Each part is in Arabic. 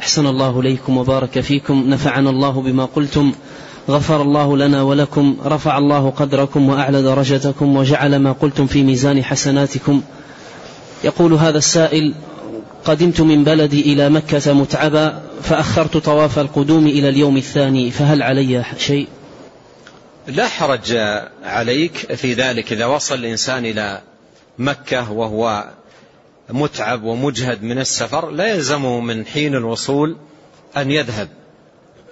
أحسن الله إليكم وبارك فيكم. نفعنا الله بما قلتم. غفر الله لنا ولكم. رفع الله قدركم وأعلى درجتكم وجعل ما قلتم في ميزان حسناتكم. يقول هذا السائل قدمت من بلدي إلى مكة متعبا فأخرت طواف القدوم إلى اليوم الثاني فهل علي شيء؟ لا حرج عليك في ذلك إذا وصل الإنسان إلى مكة وهو متعب ومجهد من السفر لا يلزمه من حين الوصول أن يذهب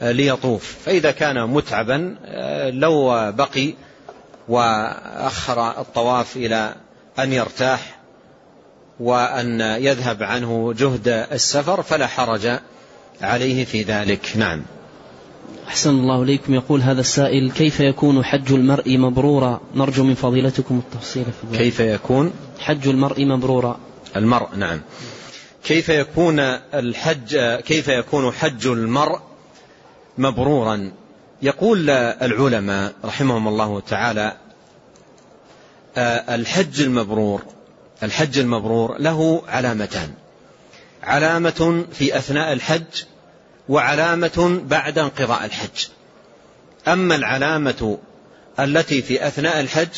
ليطوف. فإذا كان متعبا لو بقي وأخر الطواف إلى أن يرتاح وأن يذهب عنه جهد السفر فلا حرج عليه في ذلك. نعم. أحسن الله إليكم. يقول هذا السائل كيف يكون حج المرء مبرورا؟ نرجو من فضيلتكم التفصيل في ذلك. كيف يكون؟ حج المرء مبرورا. المرء نعم. كيف يكون الحج كيف يكون حج المرء مبرورا؟ يقول العلماء رحمهم الله تعالى الحج المبرور الحج المبرور له علامتان. علامة في أثناء الحج وعلامة بعد انقضاء الحج. أما العلامة التي في أثناء الحج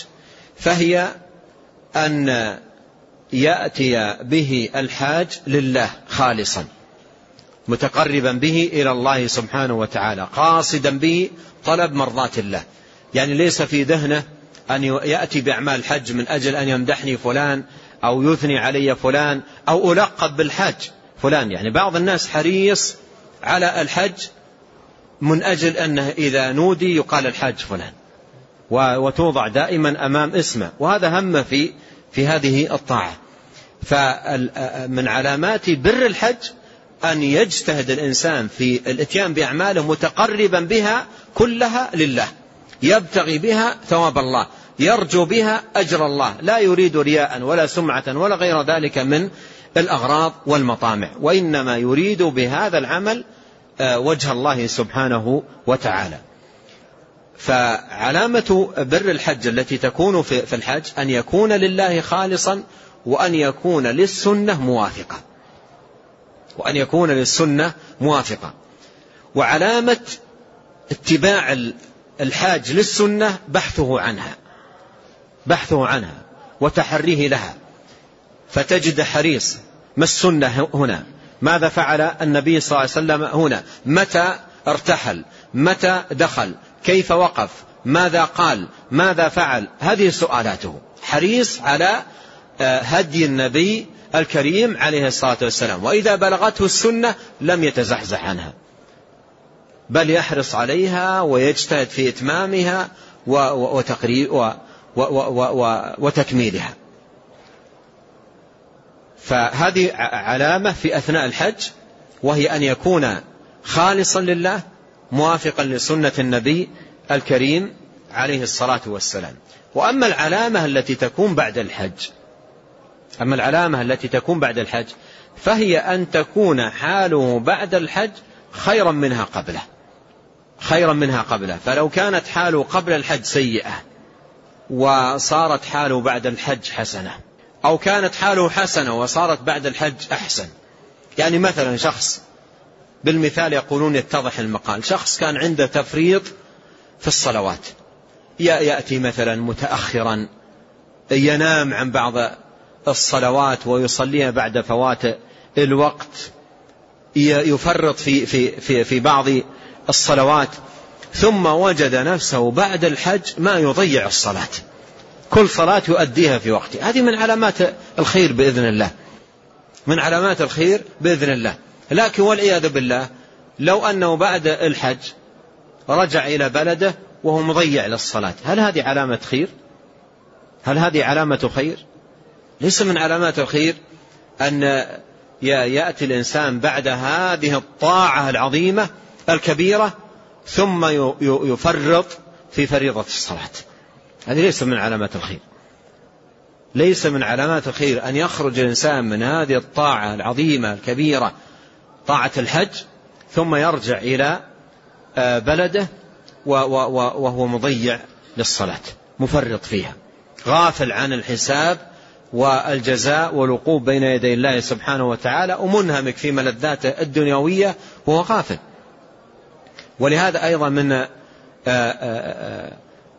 فهي أن يأتي به الحاج لله خالصا متقربا به إلى الله سبحانه وتعالى قاصدا به طلب مرضات الله. يعني ليس في ذهنه أن يأتي بأعمال الحج من أجل أن يمدحني فلان أو يثني علي فلان أو ألقب بالحج فلان. يعني بعض الناس حريص على الحج من أجل أنه إذا نودي يقال الحاج فلان وتوضع دائما أمام اسمه. وهذا هم في في هذه الطاعة. فمن علامات بر الحج أن يجتهد الإنسان في الإتيان بأعماله متقربا بها كلها لله. يبتغي بها ثواب الله يرجو بها أجر الله. لا يريد رياء ولا سمعة ولا غير ذلك من الأغراض والمطامع. وإنما يريد بهذا العمل وجه الله سبحانه وتعالى. فعلامة بر الحج التي تكون في الحج أن يكون لله خالصا وأن يكون للسنة موافقة وأن يكون للسنة موافقة وعلامة اتباع الحاج للسنة بحثه عنها. بحثه عنها وتحريه لها. فتجد حريص. ما السنة هنا؟ ماذا فعل النبي صلى الله عليه وسلم هنا؟ متى ارتحل؟ متى دخل؟ كيف وقف؟ ماذا قال؟ ماذا فعل؟ هذه سؤالاته. حريص على هدي النبي الكريم عليه الصلاة والسلام. وإذا بلغته السنة لم يتزحزح عنها. بل يحرص عليها ويجتهد في إتمامها وتكميلها. فهذه علامة في أثناء الحج وهي أن يكون خالصا لله موافقا لسنة النبي الكريم عليه الصلاة والسلام. وأما العلامة التي تكون بعد الحج أما العلامة التي تكون بعد الحج فهي أن تكون حاله بعد الحج خيرا منها قبله. خيرا منها قبله. فلو كانت حاله قبل الحج سيئة وصارت حاله بعد الحج حسنة أو كانت حاله حسنة وصارت بعد الحج أحسن. يعني مثلا شخص بالمثال يقولون يتضح المقال. شخص كان عنده تفريط في الصلوات. يأتي مثلا متأخرا ينام عن بعض الصلوات ويصليها بعد فوات الوقت. يفرط في, في, في, في بعض الصلوات. ثم وجد نفسه بعد الحج ما يضيع الصلاة. كل صلاة يؤديها في وقتها هذه من علامات الخير بإذن الله. من علامات الخير بإذن الله. لكن والعياذ بالله لو أنه بعد الحج رجع إلى بلده وهو مضيع للصلاة هل هذه علامة خير؟ هل هذه علامة خير؟ ليس من علامات الخير أن يأتي الإنسان بعد هذه الطاعة العظيمة الكبيرة ثم يفرط في فريضة الصلاة. هذه ليس من علامات الخير. ليس من علامات الخير أن يخرج الإنسان من هذه الطاعة العظيمة الكبيرة طاعة الحج ثم يرجع إلى آه، بلده وهو مضيع للصلاة مفرط فيها. غافل عن الحساب والجزاء والوقوف بين يدي الله سبحانه وتعالى ومنهمك في ملذاته الدنيوية وهو غافل. ولهذا أيضا من آه، آه،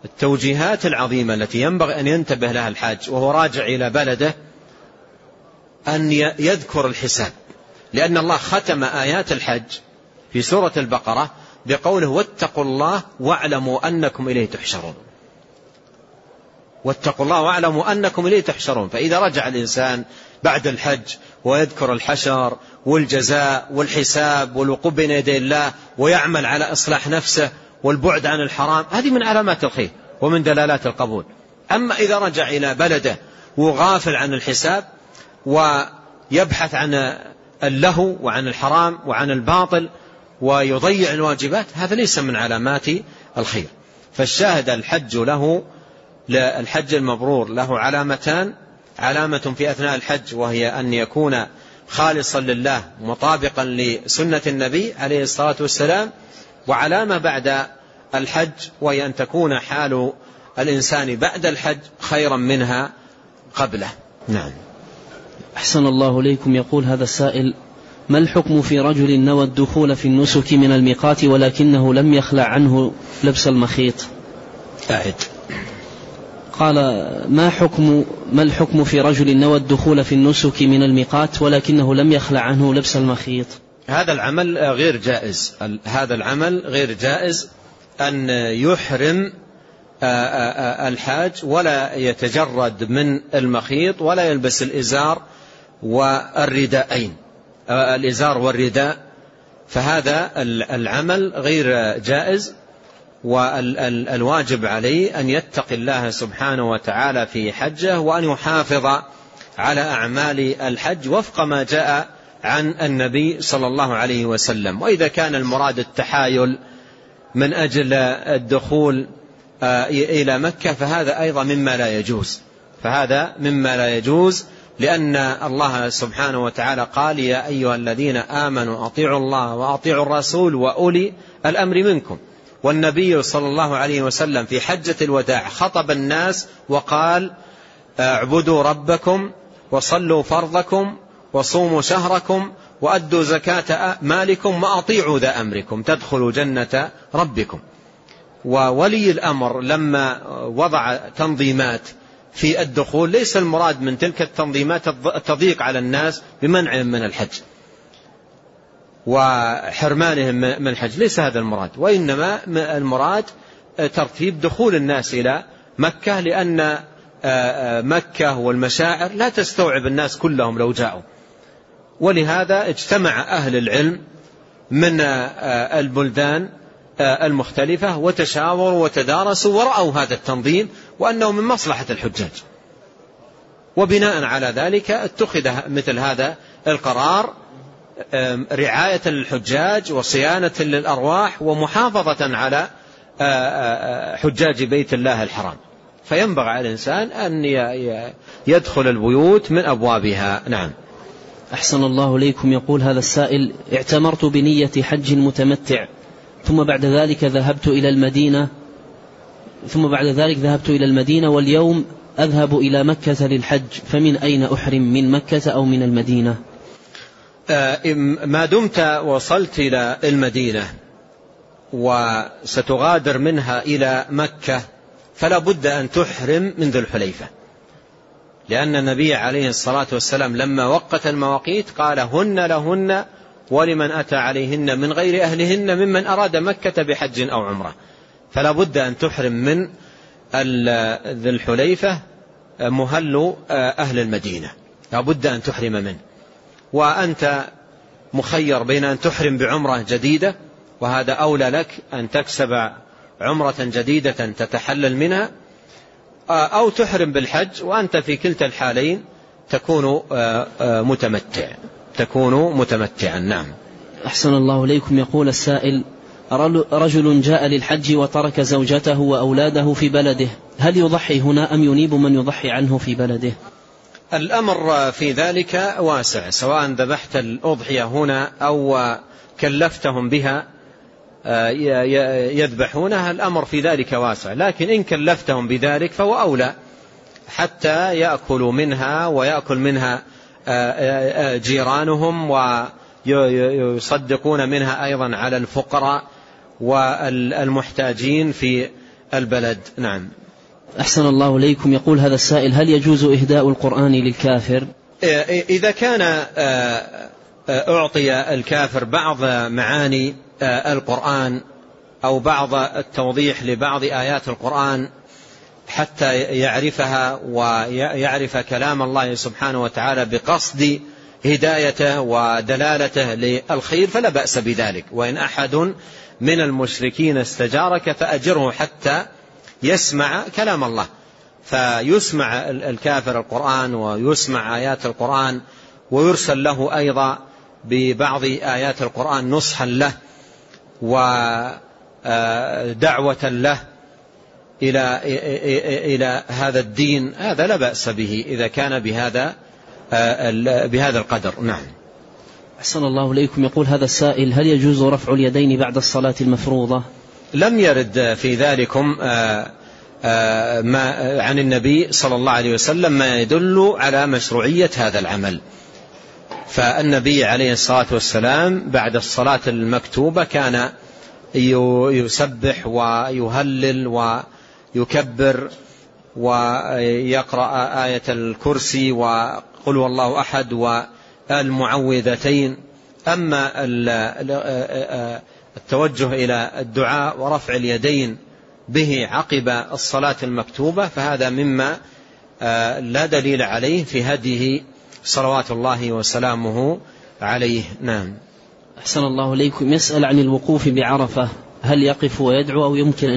التوجيهات العظيمة التي ينبغي أن ينتبه لها الحاج وهو راجع إلى بلده أن يذكر الحساب. لأن الله ختم آيات الحج في سورة البقرة بقوله واتقوا الله واعلموا أنكم إليه تحشرون. واتقوا الله واعلموا أنكم إليه تحشرون. فإذا رجع الإنسان بعد الحج ويذكر الحشر والجزاء والحساب والوقوف بين يدي الله ويعمل على إصلاح نفسه والبعد عن الحرام هذه من علامات الخير ومن دلالات القبول. أما إذا رجع إلى بلده وغافل عن الحساب ويبحث عن اللهو وعن الحرام وعن الباطل ويضيع الواجبات هذا ليس من علامات الخير. فالشاهد الحج له الحج المبرور له علامتان. علامة في أثناء الحج وهي أن يكون خالصا لله مطابقا لسنة النبي عليه الصلاة والسلام. وعلامة بعد الحج وهي أن تكون حال الإنسان بعد الحج خيرا منها قبله. نعم. أحسن الله إليكم. يقول هذا السائل ما الحكم في رجل نوى الدخول في النسك من الميقات ولكنه لم يخلع عنه لبس المخيط؟ أعد. قال ما حكم ما الحكم في رجل نوى الدخول في النسك من الميقات ولكنه لم يخلع عنه لبس المخيط؟ هذا العمل غير جائز. هذا العمل غير جائز أن يحرم الحاج ولا يتجرد من المخيط ولا يلبس الإزار والرداءين الإزار والرداء. فهذا العمل غير جائز والواجب عليه أن يتقي الله سبحانه وتعالى في حجه وأن يحافظ على أعمال الحج وفق ما جاء عن النبي صلى الله عليه وسلم. وإذا كان المراد التحايل من أجل الدخول آه، إلى مكة فهذا أيضا مما لا يجوز. فهذا مما لا يجوز. لأن الله سبحانه وتعالى قال يا أيها الذين آمنوا أطيعوا الله وأطيعوا الرسول وأولي الأمر منكم. والنبي صلى الله عليه وسلم في حجة الوداع خطب الناس وقال اعبدوا ربكم وصلوا فرضكم وصوموا شهركم وأدوا زكاة مالكم وأطيعوا ذا أمركم تدخلوا جنة ربكم. وولي الأمر لما وضع تنظيمات في الدخول ليس المراد من تلك التنظيمات التضييق على الناس بمنعهم من الحج وحرمانهم من الحج ليس هذا المراد. وإنما المراد ترتيب دخول الناس إلى مكة لأن مكة والمشاعر لا تستوعب الناس كلهم لو جاءوا. ولهذا اجتمع أهل العلم من البلدان المختلفة وتشاوروا وتدارسوا ورأوا هذا التنظيم وأنه من مصلحة الحجاج. وبناء على ذلك اتخذ مثل هذا القرار رعاية للحجاج وصيانة للأرواح ومحافظة على حجاج بيت الله الحرام. فينبغي على الإنسان أن يدخل البيوت من أبوابها. نعم. أحسن الله إليكم. يقول هذا السائل اعتمرت بنية حج متمتع ثم بعد ذلك ذهبت إلى المدينة ثم بعد ذلك ذهبت إلى المدينة واليوم أذهب إلى مكة للحج. فمن أين أحرم؟ من مكة أو من المدينة؟ آه، ما دمت وصلت إلى المدينة وستغادر منها إلى مكة فلا بد أن تحرم من ذي الحليفة. لأن النبي عليه الصلاة والسلام لما وقت المواقيت قال هن لهن ولمن أتى عليهن من غير أهلهن ممن أراد مكة بحج أو عمرة. فلا بد أن تحرم من ذي الحليفة مهل أهل المدينة. لا بد أن تحرم منه وأنت مخير بين أن تحرم بعمرة جديدة وهذا أولى لك أن تكسب عمرة جديدة تتحلل منها أو تحرم بالحج وأنت في كلتا الحالين تكون متمتع. تكون متمتعا. نعم. أحسن الله إليكم. يقول السائل رجل جاء للحج وترك زوجته وأولاده في بلده. هل يضحي هنا أم ينيب من يضحي عنه في بلده؟ الأمر في ذلك واسع سواء ذبحت الأضحية هنا أو كلفتهم بها آه، يذبحونها الأمر في ذلك واسع. لكن إن كلفتهم بذلك فهو أولى حتى يأكلوا منها ويأكل منها جيرانهم ويصدقون منها أيضا على الفقراء. والمحتاجين في البلد. نعم. أحسن الله إليكم. يقول هذا السائل هل يجوز إهداء القرآن للكافر؟ إذا كان أعطي الكافر بعض معاني القرآن أو بعض التوضيح لبعض آيات القرآن حتى يعرفها ويعرف كلام الله سبحانه وتعالى بقصد هدايته ودلالته للخير فلا بأس بذلك. وإن أحد من المشركين استجارك فأجره حتى يسمع كلام الله. فيسمع الكافر القرآن ويسمع آيات القرآن ويرسل له أيضا ببعض آيات القرآن نصحا له ودعوة له إلى إلى هذا الدين. هذا لا بأس به إذا كان بهذا بهذا القدر. نعم. أحسن الله إليكم. يقول هذا السائل هل يجوز رفع اليدين بعد الصلاة المفروضة؟ لم يرد في ذلكم ما عن النبي صلى الله عليه وسلم ما يدل على مشروعية هذا العمل. فالنبي عليه الصلاة والسلام بعد الصلاة المكتوبة كان يسبح ويهلل ويكبر ويقرأ آية الكرسي وقل والله أحد والمعوذتين. أما التوجه إلى الدعاء ورفع اليدين به عقب الصلاة المكتوبة فهذا مما لا دليل عليه في هديه صلوات الله وسلامه عليه. نعم. أحسن الله إليكم. يسأل عن الوقوف بعرفة هل يقف ويدعو أو يمكن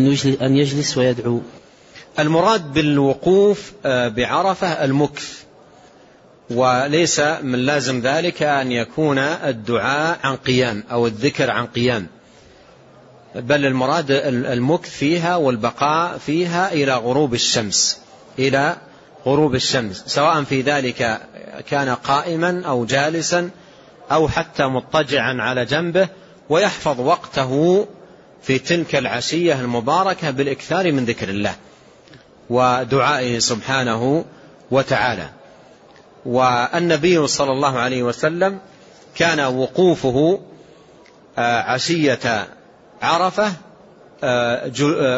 أن يجلس ويدعو؟ المراد بالوقوف بعرفة المكث وليس من لازم ذلك أن يكون الدعاء عن قيام أو الذكر عن قيام. بل المراد المكث فيها والبقاء فيها إلى غروب الشمس إلى غروب الشمس. سواء في ذلك كان قائما أو جالسا أو حتى مضطجعا على جنبه ويحفظ وقته في تلك العشية المباركة بالإكثار من ذكر الله ودعائه سبحانه وتعالى. والنبي صلى الله عليه وسلم كان وقوفه عشية عرفة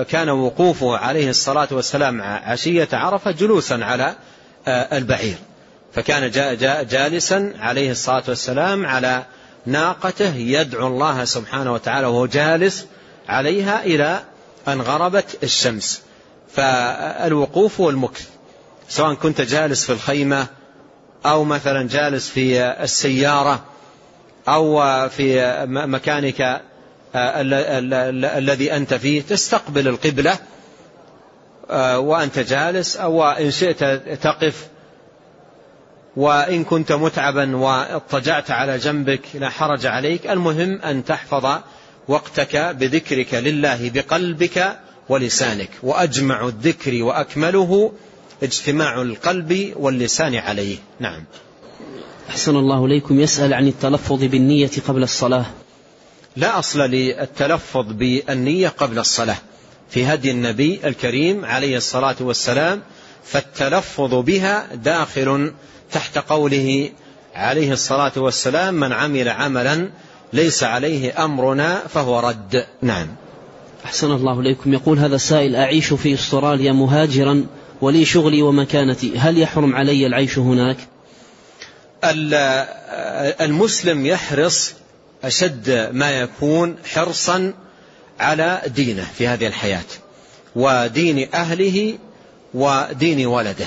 كان وقوفه عليه الصلاة والسلام عشية عرفة جلوسا على البعير. فكان جالسا عليه الصلاة والسلام على ناقته يدعو الله سبحانه وتعالى وهو جالس عليها إلى أن غربت الشمس. فالوقوف والمكث سواء كنت جالس في الخيمة أو مثلا جالس في السيارة أو في مكانك الذي أنت فيه تستقبل القبلة وأنت جالس أو إن شئت تقف. وإن كنت متعبا واضطجعت على جنبك لا حرج عليك. المهم أن تحفظ وقتك بذكرك لله بقلبك ولسانك. وأجمع الذكر وأكمله اجتماع القلب واللسان عليه. نعم. أحسن الله إليكم. يسأل عن التلفظ بالنية قبل الصلاة. لا أصل للتلفظ بالنية قبل الصلاة. في هدي النبي الكريم عليه الصلاة والسلام فالتلفظ بها داخل تحت قوله عليه الصلاة والسلام من عمل عملا ليس عليه أمرنا فهو رد. نعم. أحسن الله إليكم. يقول هذا السائل أعيش في أستراليا مهاجرا ولي شغلي ومكانتي هل يحرم علي العيش هناك؟ المسلم يحرص أشد ما يكون حرصا على دينه في هذه الحياة ودين أهله ودين ولده.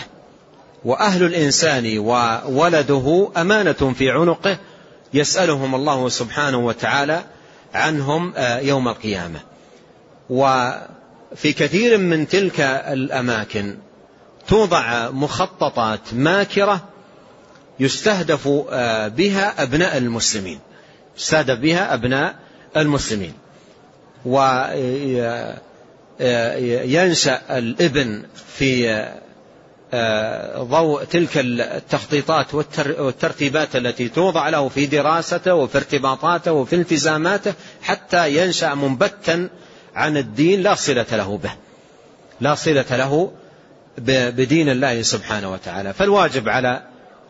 وأهل الإنسان وولده أمانة في عنقه يسألهم الله سبحانه وتعالى عنهم يوم القيامة. وفي كثير من تلك الأماكن توضع مخططات ماكرة يستهدف بها أبناء المسلمين. يستهدف بها أبناء المسلمين. وينشأ الابن في ضوء تلك التخطيطات والترتيبات التي توضع له في دراسته وفي ارتباطاته وفي التزاماته حتى ينشأ منبتا عن الدين لا صلة له به. لا صلة له بدين الله سبحانه وتعالى. فالواجب على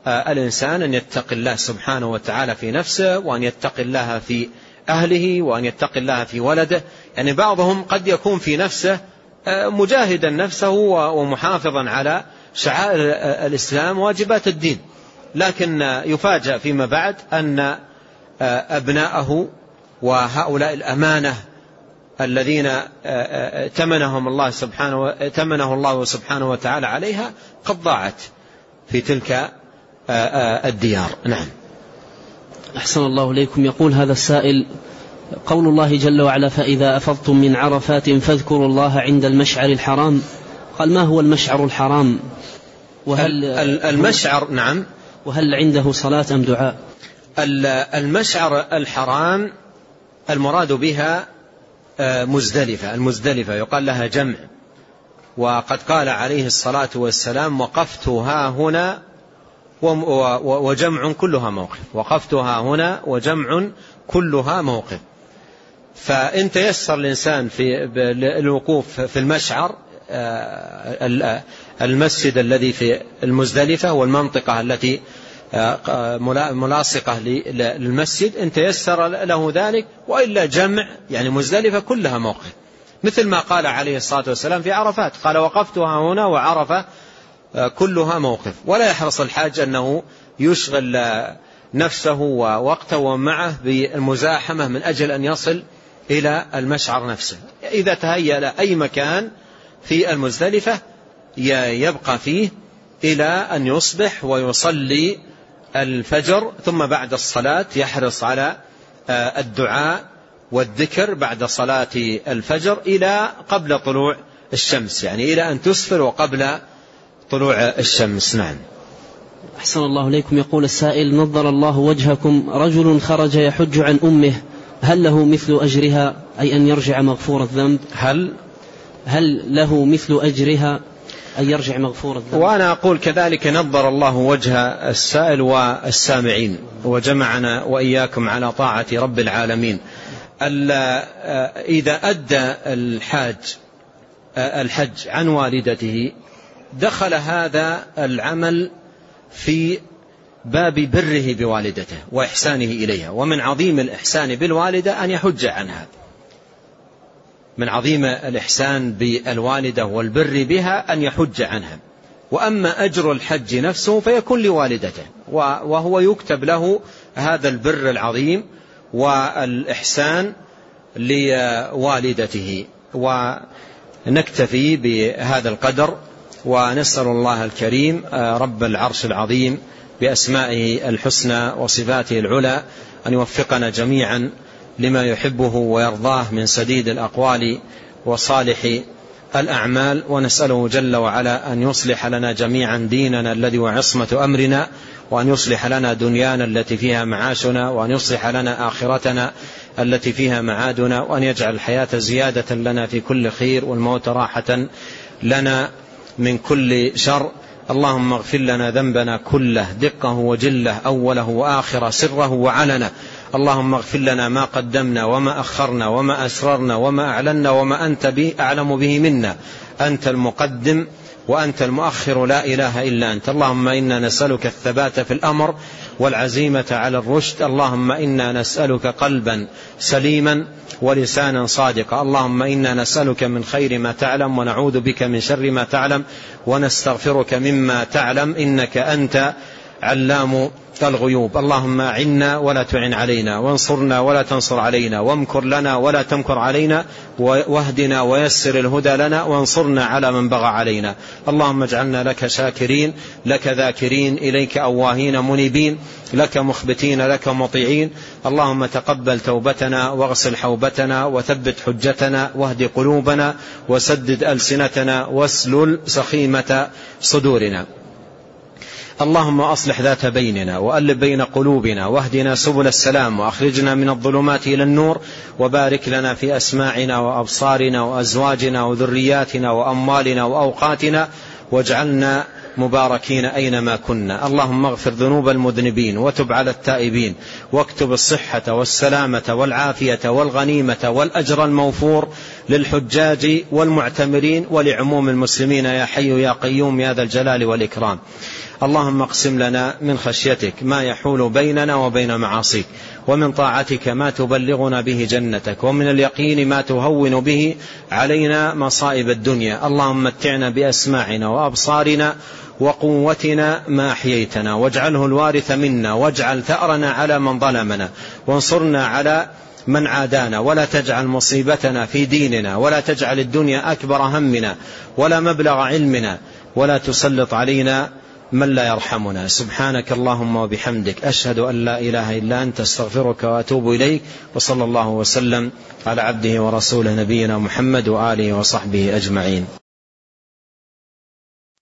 الإنسان أن يتقي الله سبحانه وتعالى في نفسه وأن يتقي الله في أهله وأن يتقي الله في ولده. يعني بعضهم قد يكون في نفسه مجاهدا نفسه ومحافظا على شعائر الإسلام واجبات الدين. لكن يفاجأ فيما بعد أن أبناءه وهؤلاء الأمانة الذين تمنهم الله سبحانه تمنه الله سبحانه وتعالى عليها قد ضاعت في تلك الديار. نعم. أحسن الله إليكم. يقول هذا السائل قول الله جل وعلا فإذا أفضتم من عرفات فاذكروا الله عند المشعر الحرام. قال ما هو المشعر الحرام؟ وهل المشعر نعم. وهل عنده صلاة أم دعاء؟ المشعر الحرام المراد بها آه، مزدلفة. المزدلفة يقال لها جمع. وقد قال عليه الصلاة والسلام وقفت ها هنا وجمع كلها موقف. وقفت ها هنا وجمع كلها موقف. فإن تيسر الإنسان في الوقوف في المشعر آه، المسجد الذي في المزدلفة والمنطقة التي آه، ملاصقة للمسجد إن تيسر له ذلك وإلا جمع يعني مزدلفة كلها موقف. مثل ما قال عليه الصلاة والسلام في عرفات قال وقفتها هنا وعرفة آه، كلها موقف. ولا يحرص الحاج أنه يشغل نفسه ووقته ومعه بالمزاحمة من أجل أن يصل إلى المشعر نفسه. إذا تهيأ له أي مكان في المزدلفة يبقى فيه إلى أن يصبح ويصلي الفجر ثم بعد الصلاة يحرص على آه، الدعاء والذكر بعد صلاة الفجر إلى قبل طلوع الشمس يعني إلى أن تسفر وقبل طلوع الشمس. نعم. أحسن الله إليكم. يقول السائل نظر الله وجهكم رجل خرج يحج عن أمه هل له مثل أجرها؟ أي أن يرجع مغفور الذنب؟ هل؟ هل له مثل أجرها؟ أن يرجع مغفور الذنب. وأنا أقول كذلك نظر الله وجه السائل والسامعين وجمعنا وإياكم على طاعة رب العالمين. إذا أدى الحاج الحج عن والدته دخل هذا العمل في باب بره بوالدته وإحسانه إليها ومن عظيم الإحسان بالوالدة أن يحج عنها من عظيم الإحسان بالوالدة والبر بها أن يحج عنها. وأما أجر الحج نفسه فيكون لوالدته وهو يكتب له هذا البر العظيم والإحسان لوالدته. ونكتفي بهذا القدر ونسأل الله الكريم رب العرش العظيم بأسمائه الحسنى وصفاته العلى أن يوفقنا جميعا لما يحبه ويرضاه من سديد الأقوال وصالح الأعمال ونسأله جل وعلا أن يصلح لنا جميعا ديننا الذي وعصمة أمرنا وأن يصلح لنا دنيانا التي فيها معاشنا وأن يصلح لنا آخرتنا التي فيها معادنا وأن يجعل الحياة زيادة لنا في كل خير والموت راحة لنا من كل شر. اللهم اغفر لنا ذنبنا كله دقه وجله أوله وآخره سره وعلنه. اللهم اغفر لنا ما قدمنا وما أخرنا وما أسررنا وما أعلنا وما أنت به أعلم به منا. أنت المقدم وأنت المؤخر لا إله إلا أنت. اللهم إنا نسألك الثبات في الأمر والعزيمة على الرشد. اللهم إنا نسألك قلبا سليما ولسانا صادقا. اللهم إنا نسألك من خير ما تعلم ونعوذ بك من شر ما تعلم ونستغفرك مما تعلم. إنك أنت علام الغيوب. اللهم أعنا ولا تعن علينا وانصرنا ولا تنصر علينا وامكر لنا ولا تمكر علينا واهدنا ويسر الهدى لنا وانصرنا على من بغى علينا. اللهم اجعلنا لك شاكرين لك ذاكرين إليك أواهين منيبين لك مخبتين لك مطيعين. اللهم تقبل توبتنا واغسل حوبتنا وثبت حجتنا واهد قلوبنا وسدد ألسنتنا واسلل سخيمة صدورنا. اللهم أصلح ذات بيننا وألف بين قلوبنا واهدنا سبل السلام وأخرجنا من الظلمات إلى النور وبارك لنا في أسماعنا وأبصارنا وأزواجنا وذرياتنا وأموالنا وأوقاتنا واجعلنا مباركين أينما كنا. اللهم اغفر ذنوب المذنبين وتب على التائبين. واكتب الصحة والسلامة والعافية والغنيمة والأجر الموفور للحجاج والمعتمرين ولعموم المسلمين يا حي يا قيوم يا ذا الجلال والإكرام. اللهم اقسم لنا من خشيتك ما يحول بيننا وبين معاصيك. ومن طاعتك ما تبلغنا به جنتك. ومن اليقين ما تهون به علينا مصائب الدنيا. اللهم متعنا بأسماعنا وأبصارنا وقوتنا ما أحييتنا واجعله الوارث منا واجعل ثأرنا على من ظلمنا وانصرنا على من عادانا ولا تجعل مصيبتنا في ديننا ولا تجعل الدنيا أكبر همنا ولا مبلغ علمنا ولا تسلط علينا من لا يرحمنا. سبحانك اللهم وبحمدك أشهد أن لا إله إلا أنت أستغفرك وأتوب إليك وصلى الله وسلم على عبده ورسوله نبينا محمد وآله وصحبه أجمعين.